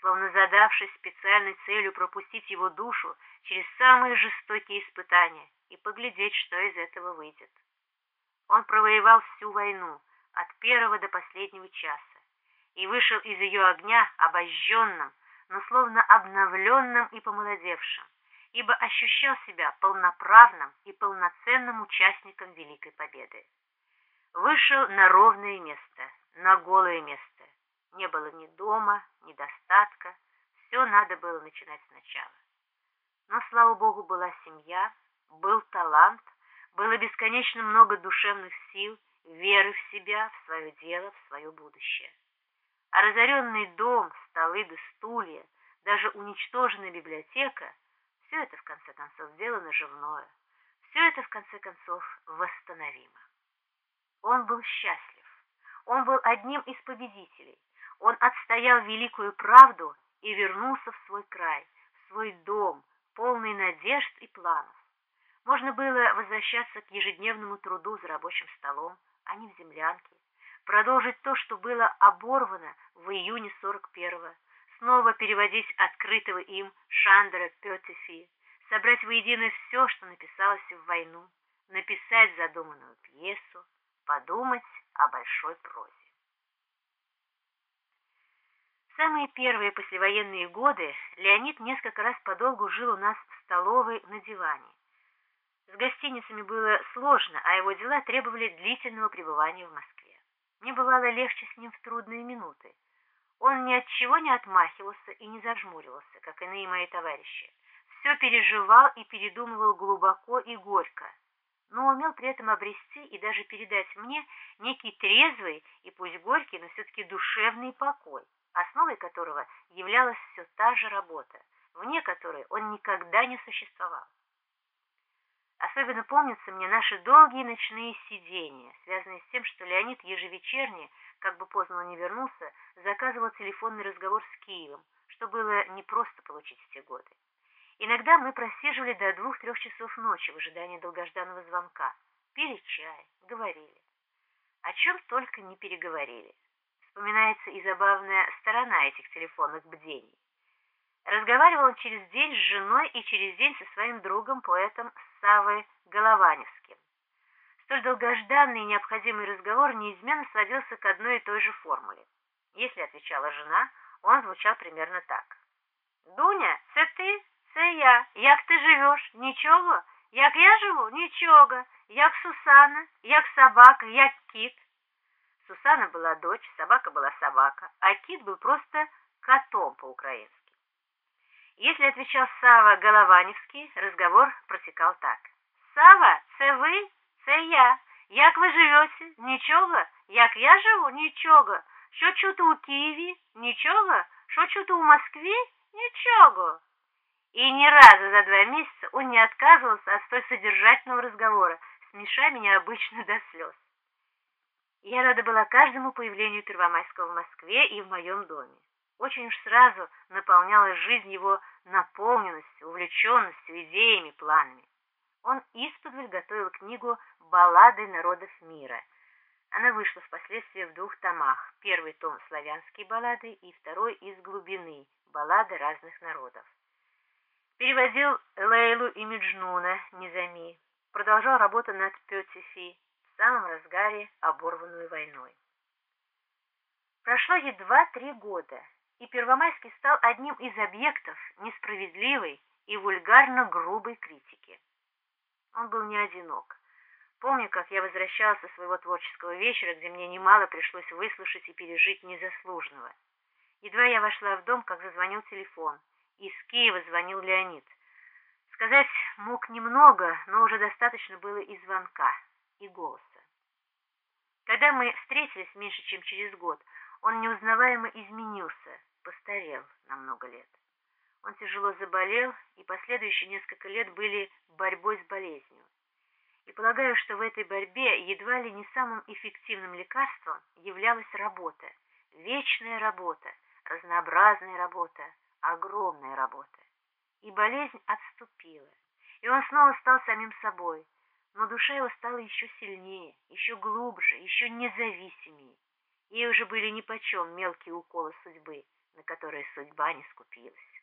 словно задавшись специальной целью пропустить его душу через самые жестокие испытания и поглядеть, что из этого выйдет. Он провоевал всю войну, от первого до последнего часа, и вышел из ее огня обожженным, но словно обновленным и помолодевшим, ибо ощущал себя полноправным и полноценным участником Великой Победы. Вышел на ровное место, на голое место. Не было ни дома, ни достатка, все надо было начинать сначала. Но, слава Богу, была семья, был талант, было бесконечно много душевных сил, веры в себя, в свое дело, в свое будущее. А разоренный дом, столы да стулья, даже уничтоженная библиотека – все это, в конце концов, дело наживное. Все это, в конце концов, восстановимо. Он был счастлив. Он был одним из победителей. Он отстоял великую правду и вернулся в свой край, в свой дом, полный надежд и планов. Можно было возвращаться к ежедневному труду за рабочим столом, а не в землянке, продолжить то, что было оборвано в июне 41-го, снова переводить открытого им Шандера Петефи, собрать воедино все, что написалось в войну, написать задуманную пьесу, подумать о большой прозе. Самые первые послевоенные годы Леонид несколько раз подолгу жил у нас в столовой на диване. С гостиницами было сложно, а его дела требовали длительного пребывания в Москве. Мне бывало легче с ним в трудные минуты. Он ни от чего не отмахивался и не зажмуривался, как иные мои товарищи. Все переживал и передумывал глубоко и горько, но умел при этом обрести и даже передать мне некий трезвый и пусть горький, но все-таки душевный покой, основой которого являлась все та же работа, вне которой он никогда не существовал. Особенно помнятся мне наши долгие ночные сидения, связанные с тем, что Леонид ежевечерне, как бы поздно он не вернулся, заказывал телефонный разговор с Киевом, что было непросто получить в те годы. Иногда мы просиживали до двух-трех часов ночи в ожидании долгожданного звонка, пили чай, говорили. О чем только не переговорили. Вспоминается и забавная сторона этих телефонных бдений. Разговаривал он через день с женой и через день со своим другом, поэтом Савой Голованевским. Столь долгожданный и необходимый разговор неизменно сводился к одной и той же формуле. Если отвечала жена, он звучал примерно так. «Дуня, це ти? Це я. Як ти живеш? Нічого? Як я живу? Нічого. Як Сусана? Як собака? Як кит?» Сусана была дочь, собака была собака, а кит был просто котом по-украински. Если отвечал Сава Голованівський, разговор протекал так. Сава, це ви? Це я. Як ви живете? Нічого. Як я живу? Нічого. Що чути у Києві? Нічого. Що чути у Москве? Ничего. И ни разу за два месяца он не отказывался от столь содержательного разговора, смеша меня обычно до слез. Я рада была каждому появлению Первомайского в Москве и в моем доме очень уж сразу наполнялась жизнь его наполненностью, увлеченностью, идеями, планами. Он исподволь готовил книгу «Баллады народов мира». Она вышла впоследствии в двух томах. Первый том «Славянские баллады» и второй «Из глубины. Баллады разных народов». Переводил Лейлу и Меджнуна Низами. Продолжал работу над Петифи в самом разгаре оборванную войной. Прошло едва три года, и Первомайский стал одним из объектов несправедливой и вульгарно грубой критики. Он был не одинок. Помню, как я возвращалась со своего творческого вечера, где мне немало пришлось выслушать и пережить незаслуженного. Едва я вошла в дом, как зазвонил телефон. Из Киева звонил Леонид. Сказать мог немного, но уже достаточно было и звонка, и голоса. Когда мы встретились меньше, чем через год, он неузнаваемо изменился, постарел на много лет. Он тяжело заболел, и последующие несколько лет были борьбой с болезнью. И полагаю, что в этой борьбе едва ли не самым эффективным лекарством являлась работа. Вечная работа, разнообразная работа, огромная работа. И болезнь отступила, и он снова стал самим собой, но душа его стала еще сильнее, еще глубже, еще независимее. Ей уже были нипочем мелкие уколы судьбы, на которые судьба не скупилась.